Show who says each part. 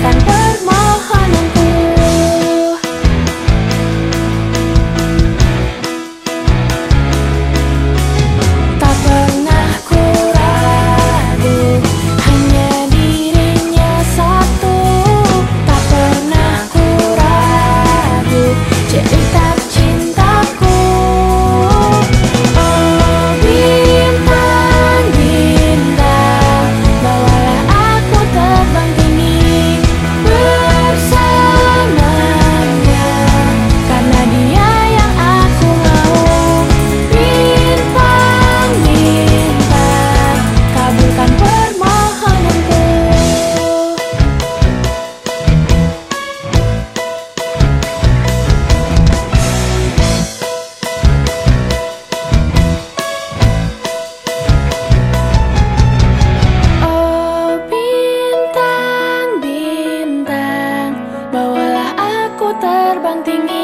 Speaker 1: tanto 定义。